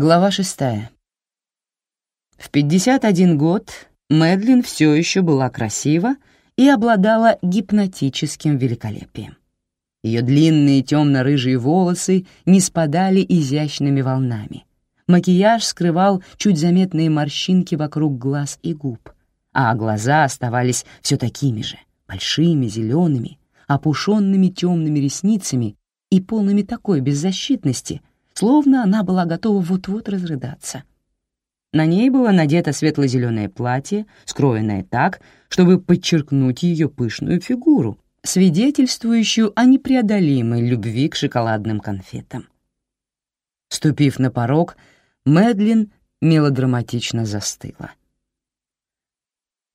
Глава шестая. В 51 год Мэдлин все еще была красива и обладала гипнотическим великолепием. Ее длинные темно-рыжие волосы не спадали изящными волнами. Макияж скрывал чуть заметные морщинки вокруг глаз и губ, а глаза оставались все такими же, большими, зелеными, опушенными темными ресницами и полными такой беззащитности, словно она была готова вот-вот разрыдаться. На ней было надето светло-зеленое платье, скроенное так, чтобы подчеркнуть ее пышную фигуру, свидетельствующую о непреодолимой любви к шоколадным конфетам. Ступив на порог, Мэдлин мелодраматично застыла.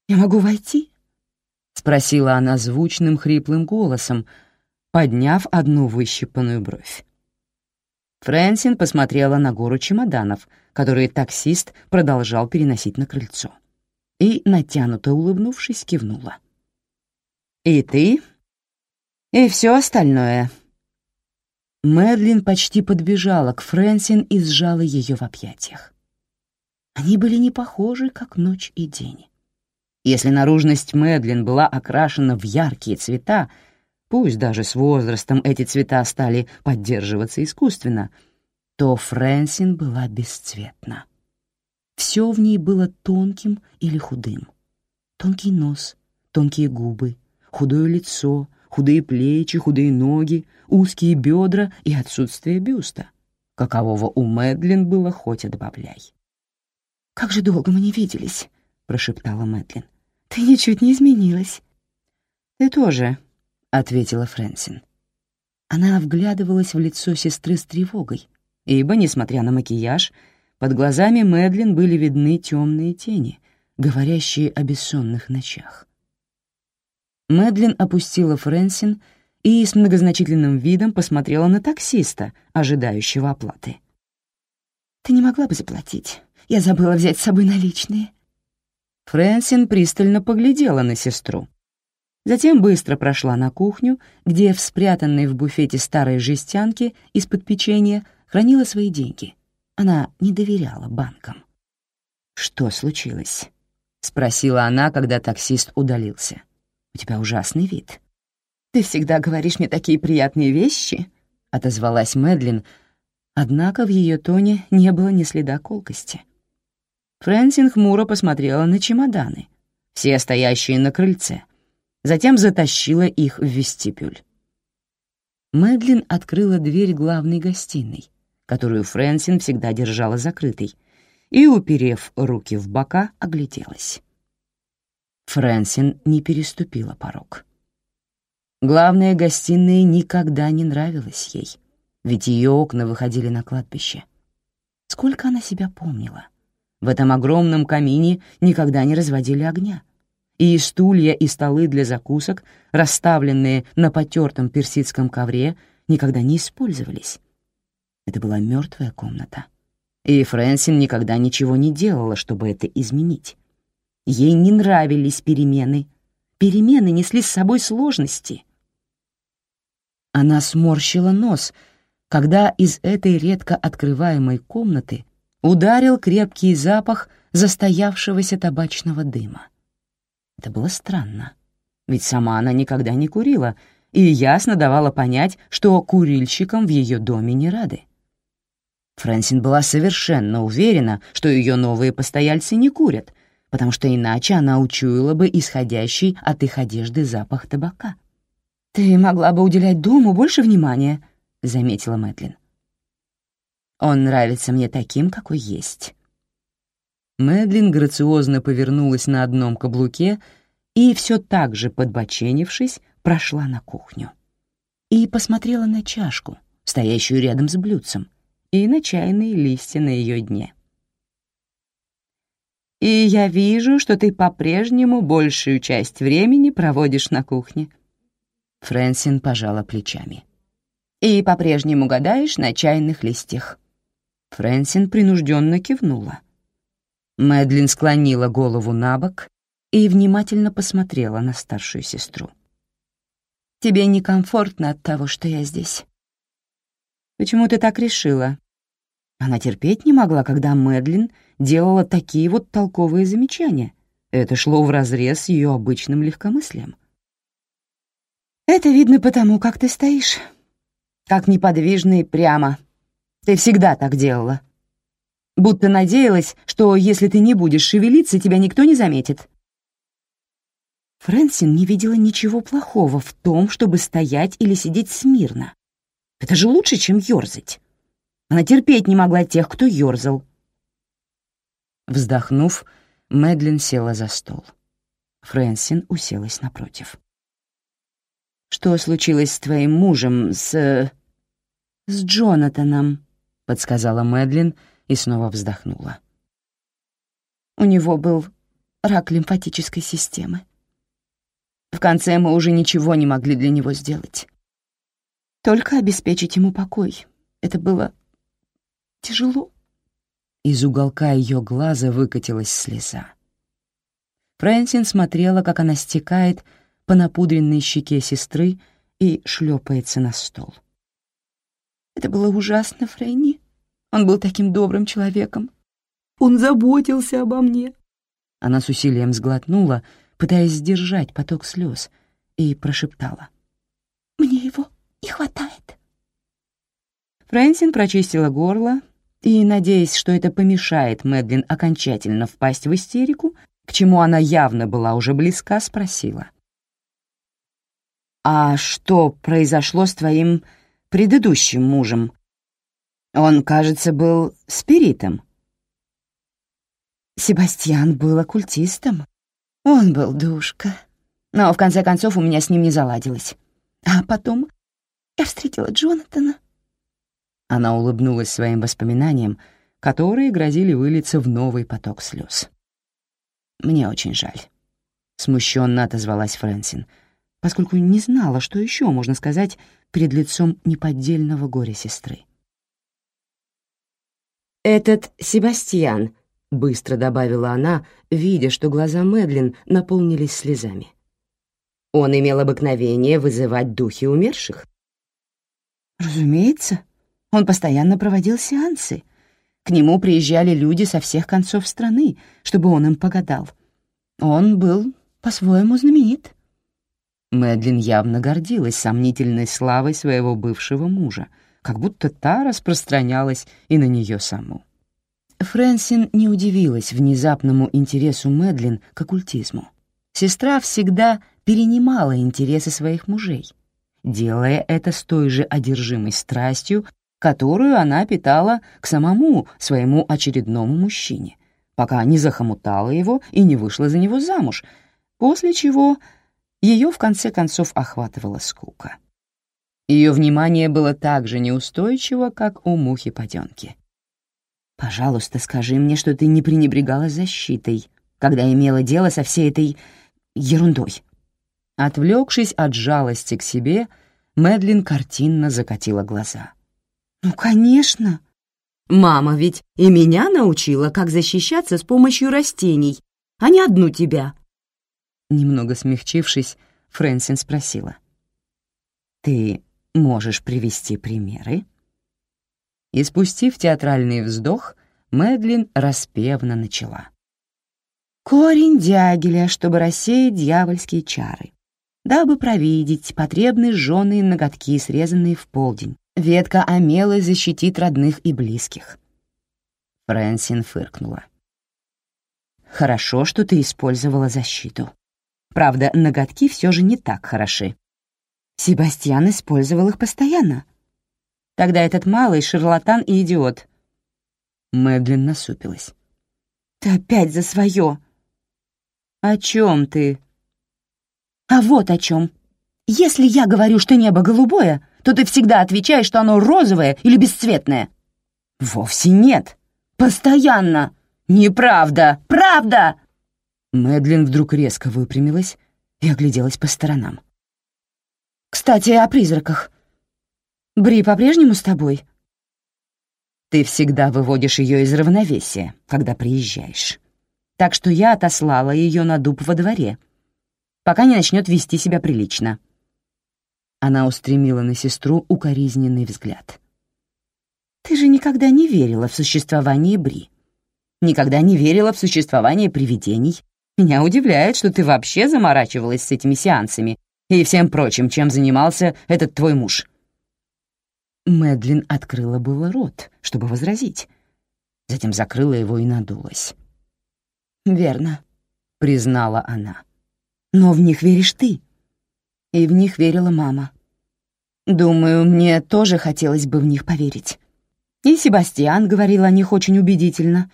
«Я могу войти?» — спросила она звучным хриплым голосом, подняв одну выщипанную бровь. Фрэнсин посмотрела на гору чемоданов, которые таксист продолжал переносить на крыльцо, и, натянуто улыбнувшись, кивнула. «И ты? И все остальное?» Мэдлин почти подбежала к Фрэнсин и сжала ее в объятиях. Они были не похожи, как ночь и день. Если наружность Мэдлин была окрашена в яркие цвета, пусть даже с возрастом эти цвета стали поддерживаться искусственно, то Фрэнсин была бесцветна. Все в ней было тонким или худым. Тонкий нос, тонкие губы, худое лицо, худые плечи, худые ноги, узкие бедра и отсутствие бюста, какового у Мэдлин было хоть отбавляй. «Как же долго мы не виделись», — прошептала Мэдлин. «Ты ничуть не изменилась». «Ты тоже», ответила Фрэнсин. Она вглядывалась в лицо сестры с тревогой, ибо, несмотря на макияж, под глазами Мэдлин были видны темные тени, говорящие о бессонных ночах. Мэдлин опустила Фрэнсин и с многозначительным видом посмотрела на таксиста, ожидающего оплаты. «Ты не могла бы заплатить? Я забыла взять с собой наличные». Фрэнсин пристально поглядела на сестру, Затем быстро прошла на кухню, где в спрятанной в буфете старой жестянке из-под печенья хранила свои деньги. Она не доверяла банкам. «Что случилось?» — спросила она, когда таксист удалился. «У тебя ужасный вид». «Ты всегда говоришь мне такие приятные вещи», — отозвалась Мэдлин, однако в ее тоне не было ни следа колкости. Фрэнсин хмуро посмотрела на чемоданы, все стоящие на крыльце — затем затащила их в вестибюль. Мэдлин открыла дверь главной гостиной, которую Фрэнсин всегда держала закрытой, и, уперев руки в бока, огляделась. Фрэнсин не переступила порог. Главная гостиная никогда не нравилась ей, ведь ее окна выходили на кладбище. Сколько она себя помнила. В этом огромном камине никогда не разводили огня — и стулья и столы для закусок, расставленные на потертом персидском ковре, никогда не использовались. Это была мертвая комната. И Фрэнсин никогда ничего не делала, чтобы это изменить. Ей не нравились перемены. Перемены несли с собой сложности. Она сморщила нос, когда из этой редко открываемой комнаты ударил крепкий запах застоявшегося табачного дыма. Это было странно, ведь сама она никогда не курила и ясно давала понять, что курильщикам в ее доме не рады. Фрэнсин была совершенно уверена, что ее новые постояльцы не курят, потому что иначе она учуяла бы исходящий от их одежды запах табака. «Ты могла бы уделять дому больше внимания», — заметила Мэтлин. «Он нравится мне таким, какой есть», Мэдлин грациозно повернулась на одном каблуке и, все так же подбоченившись, прошла на кухню. И посмотрела на чашку, стоящую рядом с блюдцем, и на чайные листья на ее дне. «И я вижу, что ты по-прежнему большую часть времени проводишь на кухне». Фрэнсин пожала плечами. «И по-прежнему гадаешь на чайных листьях». Фрэнсин принужденно кивнула. Мэдлин склонила голову на бок и внимательно посмотрела на старшую сестру. «Тебе некомфортно от того, что я здесь?» «Почему ты так решила?» Она терпеть не могла, когда Мэдлин делала такие вот толковые замечания. Это шло вразрез с ее обычным легкомыслием. «Это видно потому, как ты стоишь. Как неподвижный прямо. Ты всегда так делала. Будто надеялась, что если ты не будешь шевелиться, тебя никто не заметит». Фрэнсин не видела ничего плохого в том, чтобы стоять или сидеть смирно. Это же лучше, чем ёрзать. Она терпеть не могла тех, кто ёрзал. Вздохнув, Мэдлин села за стол. Фрэнсин уселась напротив. «Что случилось с твоим мужем, с... с Джонатаном?» — подсказала Мэдлин и снова вздохнула. «У него был рак лимфатической системы. В конце мы уже ничего не могли для него сделать. Только обеспечить ему покой. Это было тяжело. Из уголка ее глаза выкатилась слеза. Фрэнсин смотрела, как она стекает по напудренной щеке сестры и шлепается на стол. Это было ужасно, Фрэнни. Он был таким добрым человеком. Он заботился обо мне. Она с усилием сглотнула, пытаясь сдержать поток слез, и прошептала. «Мне его не хватает». Фрэнсин прочистила горло и, надеясь, что это помешает Мэдлин окончательно впасть в истерику, к чему она явно была уже близка, спросила. «А что произошло с твоим предыдущим мужем? Он, кажется, был спиритом». Себастьян был оккультистом, он был душка. Но в конце концов у меня с ним не заладилось. А потом я встретила Джонатана. Она улыбнулась своим воспоминаниям, которые грозили вылиться в новый поток слез. «Мне очень жаль», — смущенно отозвалась Фрэнсин, поскольку не знала, что еще можно сказать перед лицом неподдельного горя сестры. «Этот Себастьян быстро добавила она, видя, что глаза Мэдлин наполнились слезами. Он имел обыкновение вызывать духи умерших? Разумеется. Он постоянно проводил сеансы. К нему приезжали люди со всех концов страны, чтобы он им погадал. Он был по-своему знаменит. Мэдлин явно гордилась сомнительной славой своего бывшего мужа, как будто та распространялась и на нее саму. Фрэнсин не удивилась внезапному интересу Мэдлин к оккультизму. Сестра всегда перенимала интересы своих мужей, делая это с той же одержимой страстью, которую она питала к самому своему очередному мужчине, пока не захомутала его и не вышла за него замуж, после чего ее в конце концов охватывала скука. Ее внимание было так же неустойчиво, как у мухи-паденки. Пожалуйста, скажи мне, что ты не пренебрегала защитой, когда имела дело со всей этой ерундой». Отвлекшись от жалости к себе, Мэдлин картинно закатила глаза. «Ну, конечно. Мама ведь и меня научила, как защищаться с помощью растений, а не одну тебя». Немного смягчившись, Фрэнсин спросила. «Ты можешь привести примеры?» и, спустив театральный вздох, Мэдлин распевно начала. «Корень дягеля, чтобы рассеять дьявольские чары, дабы провидеть потребны жженые ноготки, срезанные в полдень. Ветка омелы защитит родных и близких». Фрэнсин фыркнула. «Хорошо, что ты использовала защиту. Правда, ноготки все же не так хороши. Себастьян использовал их постоянно, Тогда этот малый шарлатан и идиот. Мэдлин насупилась. «Ты опять за свое!» «О чем ты?» «А вот о чем. Если я говорю, что небо голубое, то ты всегда отвечаешь, что оно розовое или бесцветное». «Вовсе нет. Постоянно. Неправда. Правда!» Мэдлин вдруг резко выпрямилась и огляделась по сторонам. «Кстати, о призраках. Бри по-прежнему с тобой?» «Ты всегда выводишь ее из равновесия, когда приезжаешь. Так что я отослала ее на дуб во дворе, пока не начнет вести себя прилично». Она устремила на сестру укоризненный взгляд. Ты же никогда не верила в существование Бри. Никогда не верила в существование привидений. Меня удивляет, что ты вообще заморачивалась с этими сеансами и всем прочим, чем занимался этот твой муж». Мэдлин открыла было рот, чтобы возразить. Затем закрыла его и надулась. «Верно», — признала она. «Но в них веришь ты». И в них верила мама. Думаю, мне тоже хотелось бы в них поверить. И Себастьян говорил о них очень убедительно,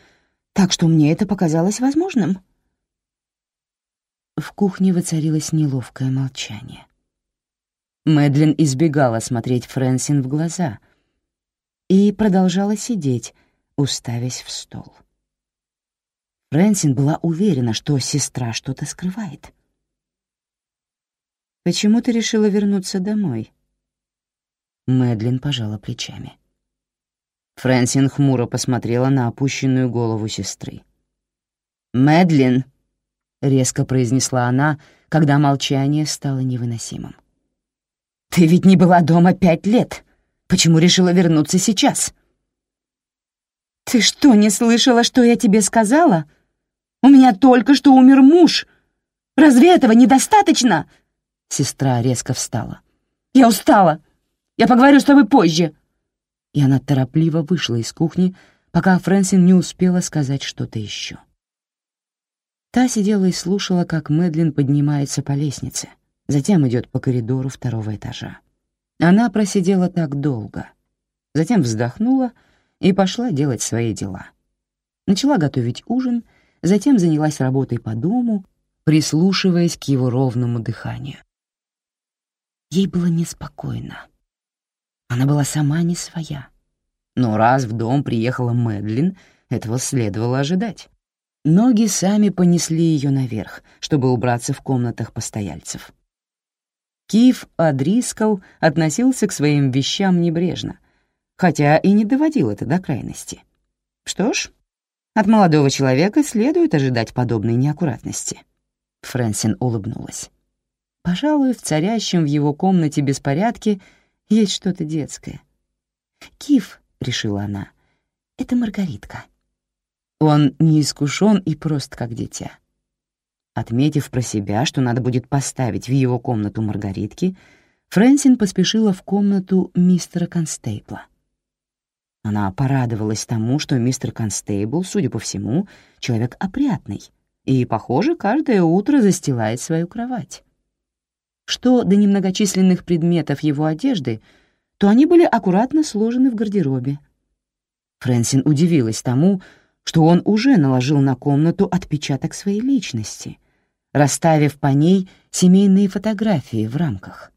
так что мне это показалось возможным. В кухне воцарилось неловкое молчание. Мэдлин избегала смотреть Фрэнсин в глаза и продолжала сидеть, уставясь в стол. Фрэнсин была уверена, что сестра что-то скрывает. «Почему ты решила вернуться домой?» Мэдлин пожала плечами. Фрэнсин хмуро посмотрела на опущенную голову сестры. «Мэдлин!» — резко произнесла она, когда молчание стало невыносимым. «Ты ведь не была дома пять лет. Почему решила вернуться сейчас?» «Ты что, не слышала, что я тебе сказала? У меня только что умер муж. Разве этого недостаточно?» Сестра резко встала. «Я устала. Я поговорю с тобой позже!» И она торопливо вышла из кухни, пока Фрэнсин не успела сказать что-то еще. Та сидела и слушала, как Мэдлин поднимается по лестнице, затем идет по коридору второго этажа. Она просидела так долго, затем вздохнула и пошла делать свои дела. Начала готовить ужин, затем занялась работой по дому, прислушиваясь к его ровному дыханию. Ей было неспокойно. Она была сама не своя. Но раз в дом приехала Мэдлин, этого следовало ожидать. Ноги сами понесли ее наверх, чтобы убраться в комнатах постояльцев. Киев Адрискал относился к своим вещам небрежно, хотя и не доводил это до крайности. Что ж, от молодого человека следует ожидать подобной неаккуратности. Фрэнсин улыбнулась. Пожалуй, в царящем в его комнате беспорядке — есть что-то детское. «Киф», — решила она, — «это Маргаритка». Он не искушен и прост, как дитя. Отметив про себя, что надо будет поставить в его комнату Маргаритки, Фрэнсин поспешила в комнату мистера Констейбла. Она порадовалась тому, что мистер Констейбл, судя по всему, человек опрятный и, похоже, каждое утро застилает свою кровать. Что до немногочисленных предметов его одежды, то они были аккуратно сложены в гардеробе. Фрэнсин удивилась тому, что он уже наложил на комнату отпечаток своей личности, расставив по ней семейные фотографии в рамках.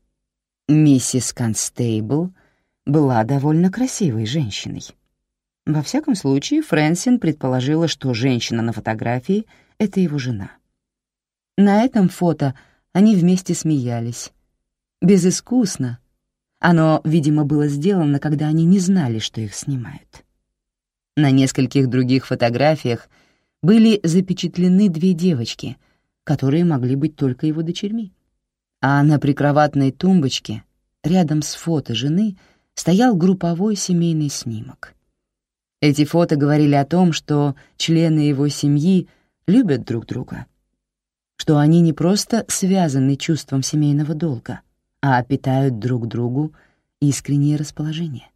Миссис Констейбл была довольно красивой женщиной. Во всяком случае, Фрэнсин предположила, что женщина на фотографии — это его жена. На этом фото — они вместе смеялись. Безыскусно. Оно, видимо, было сделано, когда они не знали, что их снимают. На нескольких других фотографиях были запечатлены две девочки, которые могли быть только его дочерьми. А на прикроватной тумбочке, рядом с фото жены, стоял групповой семейный снимок. Эти фото говорили о том, что члены его семьи любят друг друга — что они не просто связаны чувством семейного долга, а питают друг другу искреннее расположение.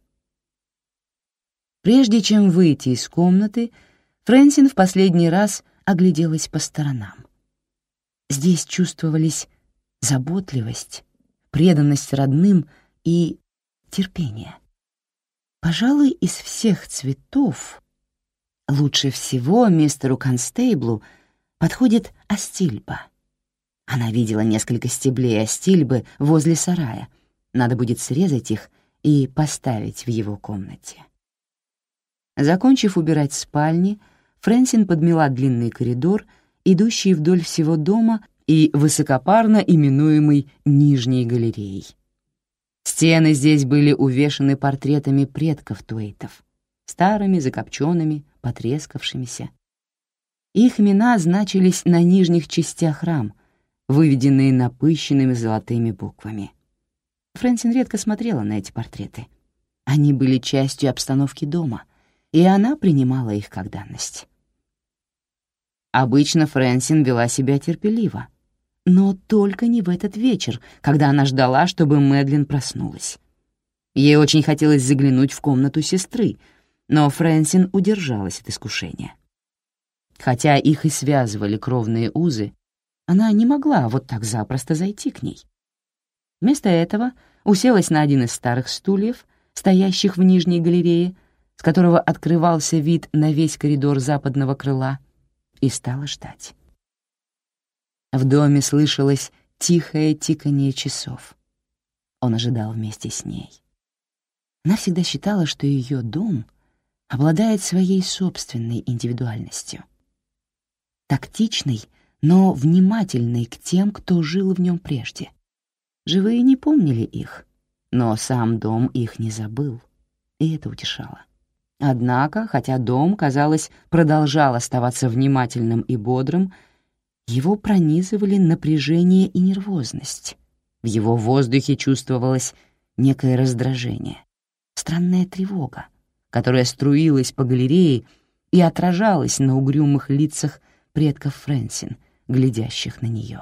Прежде чем выйти из комнаты, Фрэнсин в последний раз огляделась по сторонам. Здесь чувствовались заботливость, преданность родным и терпение. Пожалуй, из всех цветов лучше всего мистеру Констейблу — подходит астильба. Она видела несколько стеблей астильбы возле сарая. Надо будет срезать их и поставить в его комнате. Закончив убирать спальни, Фрэнсин подмела длинный коридор, идущий вдоль всего дома и высокопарно именуемый Нижней галереей. Стены здесь были увешаны портретами предков Туэйтов, старыми, закопченными, потрескавшимися. Их имена значились на нижних частях рам, выведенные напыщенными золотыми буквами. Фрэнсин редко смотрела на эти портреты. Они были частью обстановки дома, и она принимала их как данность. Обычно Фрэнсин вела себя терпеливо, но только не в этот вечер, когда она ждала, чтобы Мэдлин проснулась. Ей очень хотелось заглянуть в комнату сестры, но Фрэнсин удержалась от искушения. Хотя их и связывали кровные узы, она не могла вот так запросто зайти к ней. Вместо этого уселась на один из старых стульев, стоящих в нижней галерее, с которого открывался вид на весь коридор западного крыла, и стала ждать. В доме слышалось тихое тиканье часов. Он ожидал вместе с ней. Она всегда считала, что ее дом обладает своей собственной индивидуальностью. Тактичной, но внимательной к тем, кто жил в нем прежде. Живые не помнили их, но сам дом их не забыл, и это утешало. Однако, хотя дом, казалось, продолжал оставаться внимательным и бодрым, его пронизывали напряжение и нервозность. В его воздухе чувствовалось некое раздражение, странная тревога, которая струилась по галерее и отражалась на угрюмых лицах предков Фрэнсин, глядящих на нее.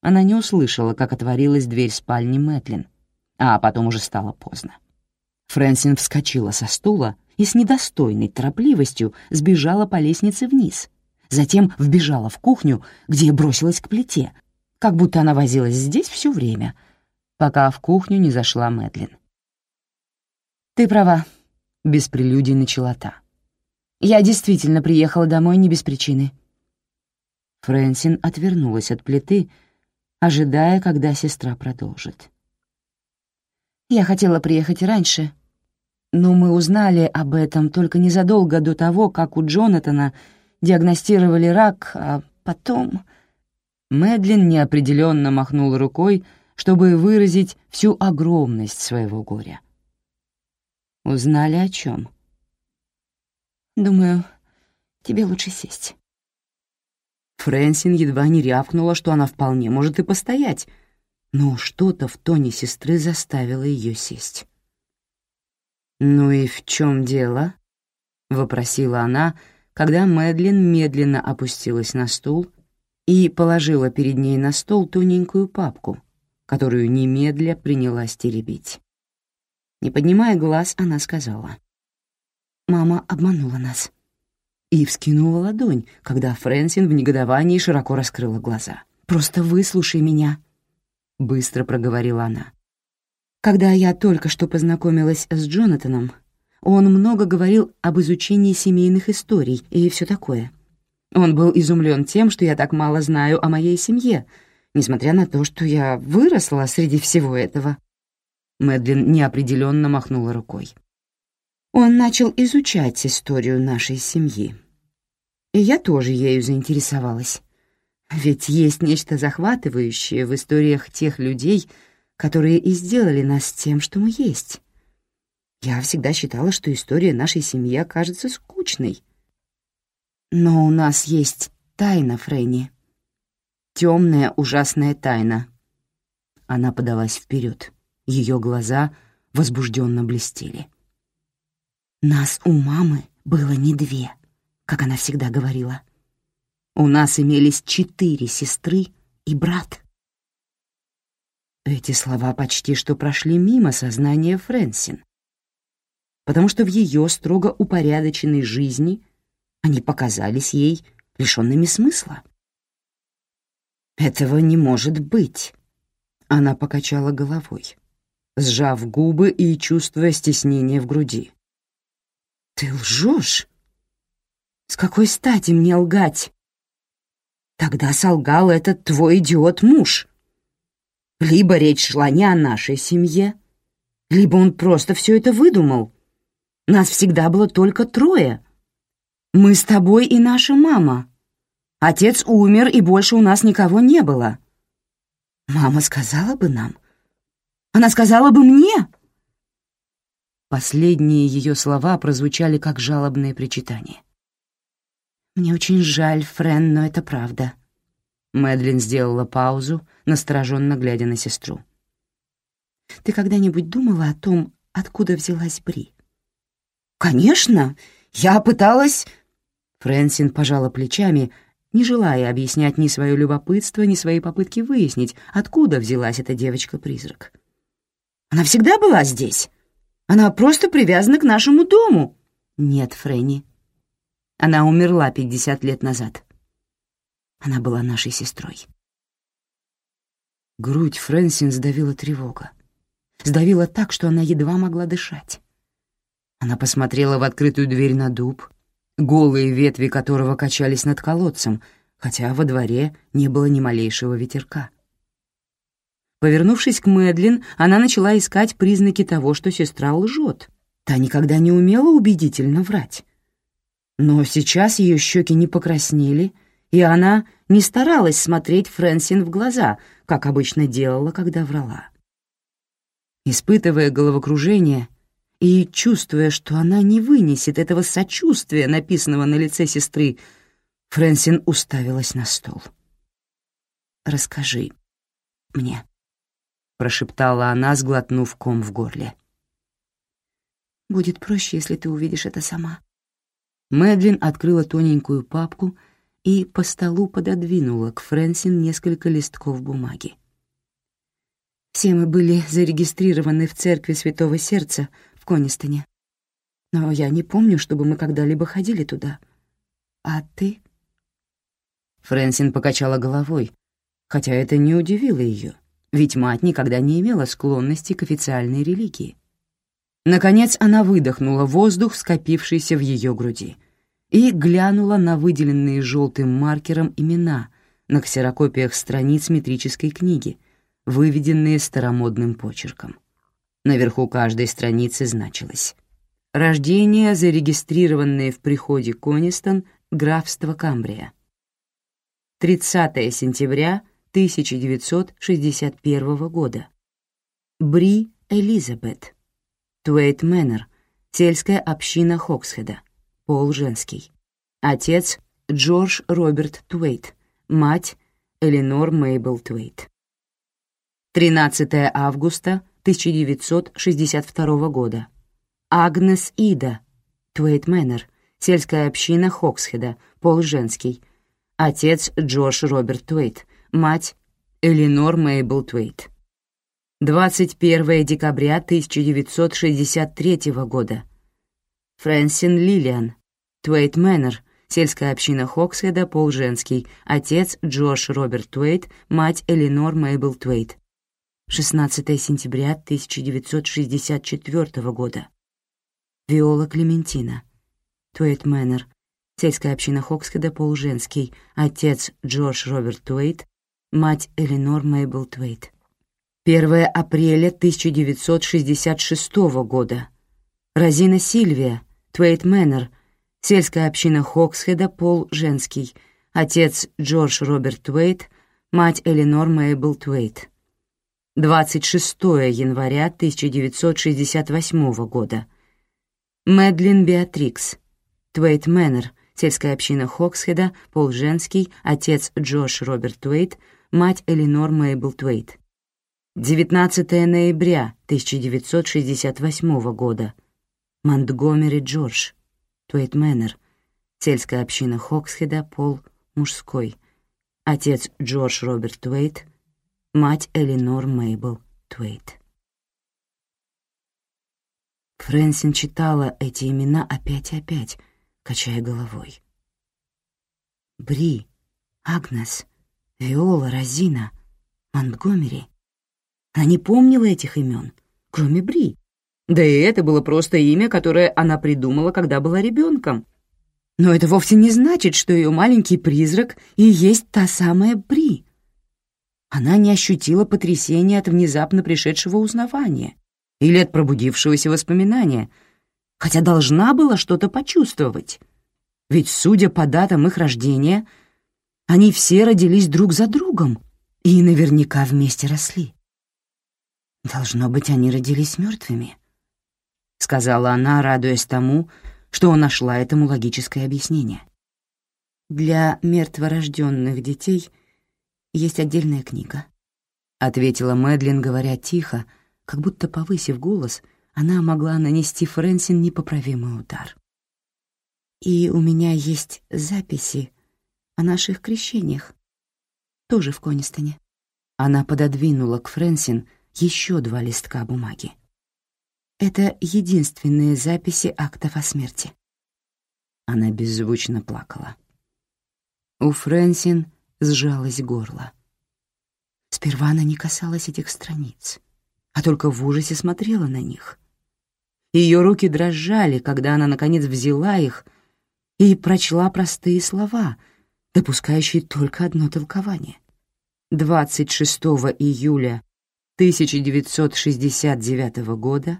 Она не услышала, как отворилась дверь спальни Мэтлин, а потом уже стало поздно. Фрэнсин вскочила со стула и с недостойной торопливостью сбежала по лестнице вниз, затем вбежала в кухню, где бросилась к плите, как будто она возилась здесь все время, пока в кухню не зашла Мэдлин. «Ты права», — без прелюдий начала та. «Я действительно приехала домой не без причины». Фрэнсин отвернулась от плиты, ожидая, когда сестра продолжит. «Я хотела приехать раньше, но мы узнали об этом только незадолго до того, как у Джонатана диагностировали рак, а потом...» Мэдлин неопределенно махнул рукой, чтобы выразить всю огромность своего горя. Узнали о чем? Думаю, тебе лучше сесть. Фрэнсин едва не рявкнула, что она вполне может и постоять, но что-то в тоне сестры заставило ее сесть. «Ну и в чем дело?» — вопросила она, когда Мэдлин медленно опустилась на стул и положила перед ней на стол тоненькую папку, которую немедля принялась теребить. Не поднимая глаз, она сказала. «Мама обманула нас». И вскинула ладонь, когда Фрэнсин в негодовании широко раскрыла глаза. «Просто выслушай меня», — быстро проговорила она. «Когда я только что познакомилась с Джонатаном, он много говорил об изучении семейных историй и все такое. Он был изумлен тем, что я так мало знаю о моей семье, несмотря на то, что я выросла среди всего этого. Мэдлин неопределенно махнула рукой. Он начал изучать историю нашей семьи. И я тоже ею заинтересовалась. Ведь есть нечто захватывающее в историях тех людей, которые и сделали нас тем, что мы есть. Я всегда считала, что история нашей семьи окажется скучной. Но у нас есть тайна, Фрэнни. Темная, ужасная тайна. Она подалась вперед. Ее глаза возбужденно блестели. «Нас у мамы было не две», как она всегда говорила. «У нас имелись четыре сестры и брат». Эти слова почти что прошли мимо сознания Фрэнсин, потому что в ее строго упорядоченной жизни они показались ей лишенными смысла. «Этого не может быть», — она покачала головой сжав губы и чувствуя стеснение в груди. «Ты лжешь? С какой стати мне лгать? Тогда солгал этот твой идиот-муж. Либо речь шла не о нашей семье, либо он просто все это выдумал. Нас всегда было только трое. Мы с тобой и наша мама. Отец умер, и больше у нас никого не было. Мама сказала бы нам — она сказала бы мне!» Последние ее слова прозвучали как жалобное причитание. «Мне очень жаль, Френ, но это правда». Мэдлин сделала паузу, настороженно глядя на сестру. «Ты когда-нибудь думала о том, откуда взялась Бри. «Конечно! Я пыталась...» Фрэнсин пожала плечами, не желая объяснять ни свое любопытство, ни свои попытки выяснить, откуда взялась эта девочка-призрак. «Она всегда была здесь. Она просто привязана к нашему дому». «Нет, Фрэнни. Она умерла пятьдесят лет назад. Она была нашей сестрой». Грудь Фрэнсин сдавила тревога. Сдавила так, что она едва могла дышать. Она посмотрела в открытую дверь на дуб, голые ветви которого качались над колодцем, хотя во дворе не было ни малейшего ветерка. Повернувшись к Мэдлин, она начала искать признаки того, что сестра лжет. Та никогда не умела убедительно врать. Но сейчас ее щеки не покраснели, и она не старалась смотреть Фрэнсин в глаза, как обычно делала, когда врала. Испытывая головокружение, и, чувствуя, что она не вынесет этого сочувствия, написанного на лице сестры, Фрэнсин уставилась на стол. «Расскажи мне», — прошептала она, сглотнув ком в горле. «Будет проще, если ты увидишь это сама». Мэдлин открыла тоненькую папку и по столу пододвинула к Фрэнсин несколько листков бумаги. Все мы были зарегистрированы в церкви Святого Сердца Конистоне. Но я не помню, чтобы мы когда-либо ходили туда. А ты?» Фрэнсин покачала головой, хотя это не удивило ее, ведь мать никогда не имела склонности к официальной религии. Наконец она выдохнула воздух, скопившийся в ее груди, и глянула на выделенные желтым маркером имена на ксерокопиях страниц метрической книги, выведенные старомодным почерком. Наверху каждой страницы значилось «Рождение, зарегистрированное в приходе Конистон, графство Камбрия». 30 сентября 1961 года. Бри Элизабет. Туэйт Мэннер, сельская община Хоксхеда. Пол женский. Отец Джордж Роберт Туэйт. Мать Эленор Мейбл Туэйт. 13 августа 1962 года. Агнес Ида, Твейт Мэннер, сельская община Хоксхеда, пол женский. Отец Джош Роберт Твейт, мать Элинор Мейбл Твейт. 21 декабря 1963 года. Фрэнсин Лилиан, Твейт Мэннер, сельская община Хоксхеда, пол женский. Отец Джош Роберт Твейт, мать Элинор Мейбл Твейт. 16 сентября 1964 года. Виола Клементина. Туэйт Мэннер. Сельская община Хоксхеда, пол женский. Отец Джордж Роберт Туэйт. Мать Эленор Мейбл Туэйт. 1 апреля 1966 года. Розина Сильвия. Туэйт Мэннер. Сельская община Хоксхеда, пол женский. Отец Джордж Роберт Туэйт. Мать Эленор Мейбл Туэйт. 26 января 1968 года. Мэдлин Беатрикс, Твейт Мэннер, сельская община Хоксхеда, пол женский, отец Джош Роберт Твейт, мать Элинор Мейбл Твейт. 19 ноября 1968 года. Монтгомери Джордж, Твейт Мэннер, сельская община Хоксхеда, пол мужской, отец Джордж Роберт Твейт, мать Элинор Мейбл Твейт. Фрэнсин читала эти имена опять и опять, качая головой. Бри, Агнес, Виола, Розина, Монтгомери. Она не помнила этих имен, кроме Бри. Да и это было просто имя, которое она придумала, когда была ребенком. Но это вовсе не значит, что ее маленький призрак и есть та самая Бри. Она не ощутила потрясения от внезапно пришедшего узнавания или от пробудившегося воспоминания, хотя должна была что-то почувствовать. Ведь, судя по датам их рождения, они все родились друг за другом и наверняка вместе росли. «Должно быть, они родились мертвыми», — сказала она, радуясь тому, что нашла этому логическое объяснение. «Для мертворожденных детей — есть отдельная книга», — ответила Мэдлин, говоря тихо, как будто повысив голос, она могла нанести Фрэнсин непоправимый удар. И у меня есть записи о наших крещениях, тоже в Конистоне. Она пододвинула к Фрэнсин еще два листка бумаги. Это единственные записи актов о смерти. Она беззвучно плакала. У Фрэнсин сжалось горло. Сперва она не касалась этих страниц, а только в ужасе смотрела на них. Ее руки дрожали, когда она, наконец, взяла их и прочла простые слова, допускающие только одно толкование. 26 июля 1969 года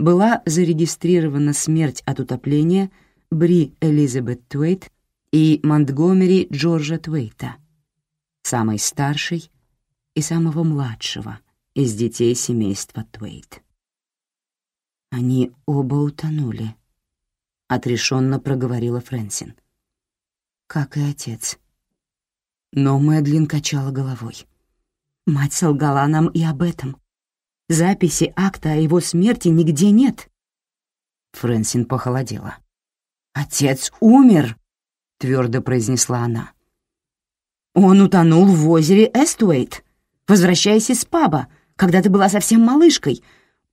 была зарегистрирована смерть от утопления Бри Элизабет Твейт и Монтгомери Джорджа Твейта, самой старшей и самого младшего из детей семейства Твейт. Они оба утонули, — отрешенно проговорила Фрэнсин. Как и отец. Но Мэдлин качала головой. Мать солгала нам и об этом. Записи акта о его смерти нигде нет. Фрэнсин похолодела. «Отец умер», — твердо произнесла она. «Он утонул в озере Эствейт, возвращаясь из паба, когда ты была совсем малышкой.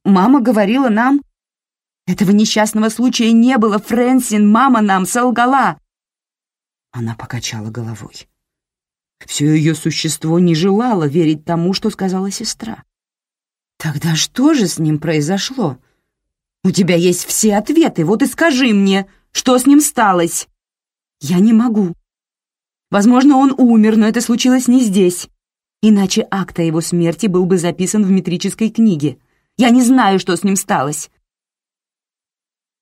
Мама говорила нам...» «Этого несчастного случая не было, Фрэнсин, мама нам солгала!» Она покачала головой. Все ее существо не желало верить тому, что сказала сестра. «Тогда что же с ним произошло? У тебя есть все ответы, вот и скажи мне, что с ним сталось?» «Я не могу. Возможно, он умер, но это случилось не здесь. Иначе акт о его смерти был бы записан в метрической книге. Я не знаю, что с ним сталось».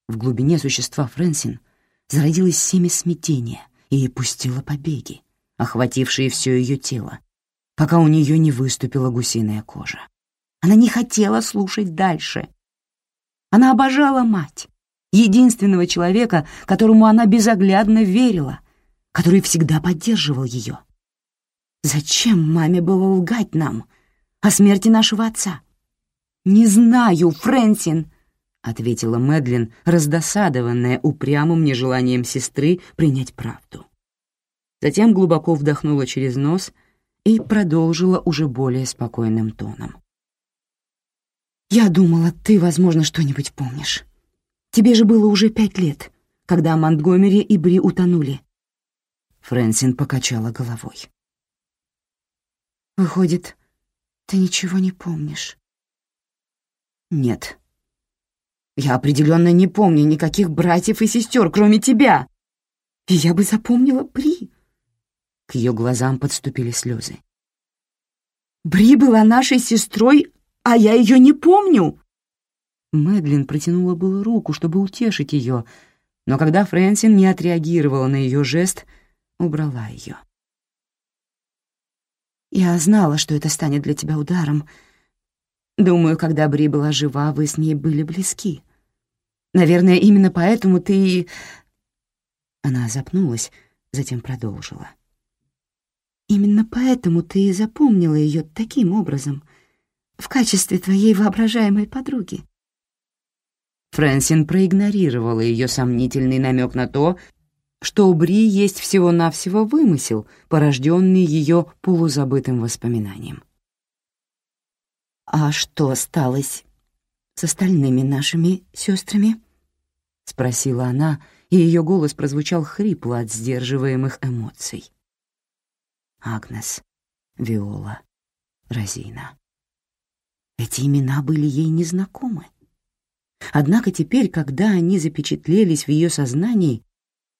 В глубине существа Фрэнсин зародилось семя смятения и пустило побеги охватившие все ее тело, пока у нее не выступила гусиная кожа. Она не хотела слушать дальше. Она обожала мать, единственного человека, которому она безоглядно верила, который всегда поддерживал ее. Зачем маме было лгать нам о смерти нашего отца? «Не знаю, Фрэнсин», — ответила Мэдлин, раздосадованная упрямым нежеланием сестры принять правду затем глубоко вдохнула через нос и продолжила уже более спокойным тоном. «Я думала, ты, возможно, что-нибудь помнишь. Тебе же было уже пять лет, когда Монтгомери и Бри утонули». Фрэнсин покачала головой. «Выходит, ты ничего не помнишь?» «Нет. Я определенно не помню никаких братьев и сестер, кроме тебя. И я бы запомнила Бри. К ее глазам подступили слезы. «Бри была нашей сестрой, а я ее не помню!» Мэдлин протянула было руку, чтобы утешить ее, но когда Фрэнсин не отреагировала на ее жест, убрала ее. «Я знала, что это станет для тебя ударом. Думаю, когда Бри была жива, вы с ней были близки. Наверное, именно поэтому ты...» Она запнулась, затем продолжила. Именно поэтому ты запомнила ее таким образом, в качестве твоей воображаемой подруги. Фрэнсин проигнорировала ее сомнительный намек на то, что у Бри есть всего-навсего вымысел, порожденный ее полузабытым воспоминанием. «А что осталось с остальными нашими сестрами?» — спросила она, и ее голос прозвучал хрипло от сдерживаемых эмоций. Агнес, Виола, Розина. Эти имена были ей незнакомы. Однако теперь, когда они запечатлелись в ее сознании,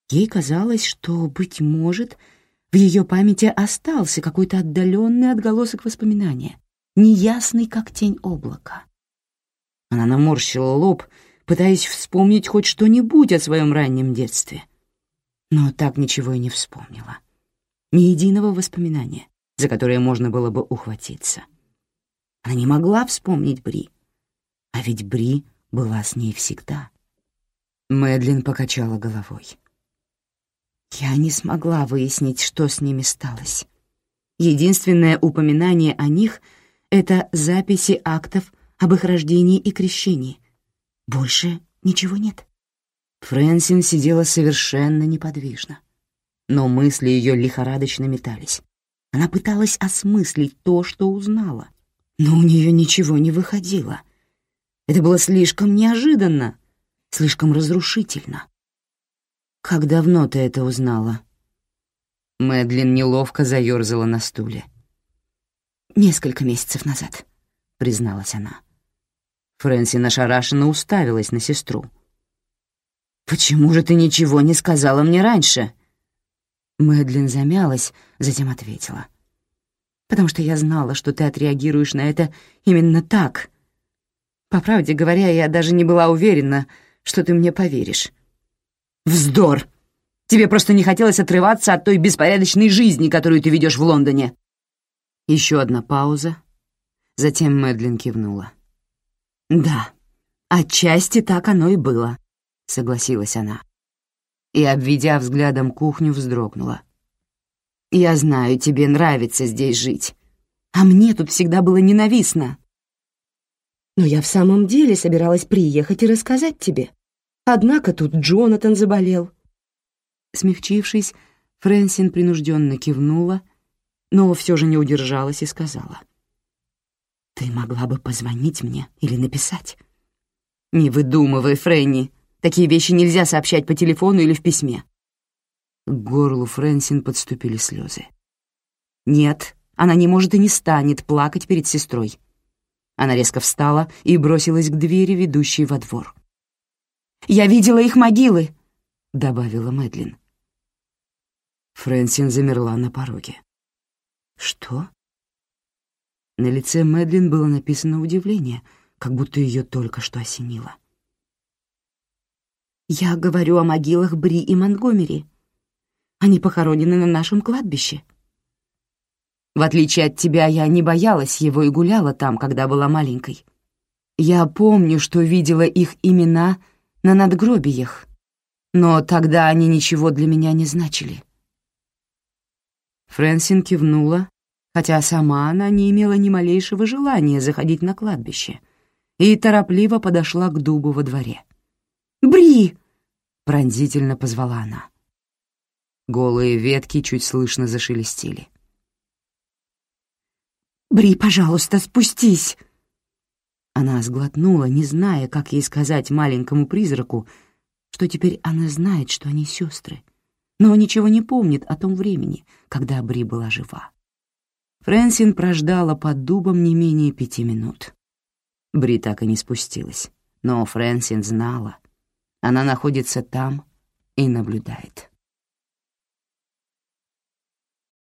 ей казалось, что, быть может, в ее памяти остался какой-то отдаленный отголосок воспоминания, неясный, как тень облака. Она наморщила лоб, пытаясь вспомнить хоть что-нибудь о своем раннем детстве, но так ничего и не вспомнила ни единого воспоминания, за которое можно было бы ухватиться. Она не могла вспомнить Бри, а ведь Бри была с ней всегда. Мэдлин покачала головой. Я не смогла выяснить, что с ними сталось. Единственное упоминание о них — это записи актов об их рождении и крещении, Больше ничего нет. Фрэнсин сидела совершенно неподвижно, но мысли ее лихорадочно метались. Она пыталась осмыслить то, что узнала, но у нее ничего не выходило. Это было слишком неожиданно, слишком разрушительно. «Как давно ты это узнала?» Мэдлин неловко заёрзала на стуле. «Несколько месяцев назад», — призналась она. Фрэнсин ошарашенно уставилась на сестру. «Почему же ты ничего не сказала мне раньше?» Мэдлин замялась, затем ответила. «Потому что я знала, что ты отреагируешь на это именно так. По правде говоря, я даже не была уверена, что ты мне поверишь». «Вздор! Тебе просто не хотелось отрываться от той беспорядочной жизни, которую ты ведешь в Лондоне». Еще одна пауза. Затем Мэдлин кивнула. «Да, отчасти так оно и было», — согласилась она. И, обведя взглядом кухню, вздрогнула. «Я знаю, тебе нравится здесь жить, а мне тут всегда было ненавистно. Но я в самом деле собиралась приехать и рассказать тебе. Однако тут Джонатан заболел». Смягчившись, Фрэнсин принужденно кивнула, но все же не удержалась и сказала — ты могла бы позвонить мне или написать. Не выдумывай, Фрэнни. Такие вещи нельзя сообщать по телефону или в письме. К горлу Фрэнсин подступили слезы. Нет, она не может и не станет плакать перед сестрой. Она резко встала и бросилась к двери, ведущей во двор. «Я видела их могилы», — добавила Мэдлин. Фрэнсин замерла на пороге. «Что?» На лице Мэдлин было написано удивление, как будто ее только что осенило. «Я говорю о могилах Бри и Монтгомери. Они похоронены на нашем кладбище. В отличие от тебя, я не боялась его и гуляла там, когда была маленькой. Я помню, что видела их имена на надгробиях, но тогда они ничего для меня не значили». Фрэнсин кивнула, хотя сама она не имела ни малейшего желания заходить на кладбище, и торопливо подошла к дубу во дворе. «Бри!» — пронзительно позвала она. Голые ветки чуть слышно зашелестели. «Бри, пожалуйста, спустись!» Она сглотнула, не зная, как ей сказать маленькому призраку, что теперь она знает, что они сестры, но ничего не помнит о том времени, когда Бри была жива. Фрэнсин прождала под дубом не менее пяти минут. Бри так и не спустилась, но Фрэнсин знала. Она находится там и наблюдает.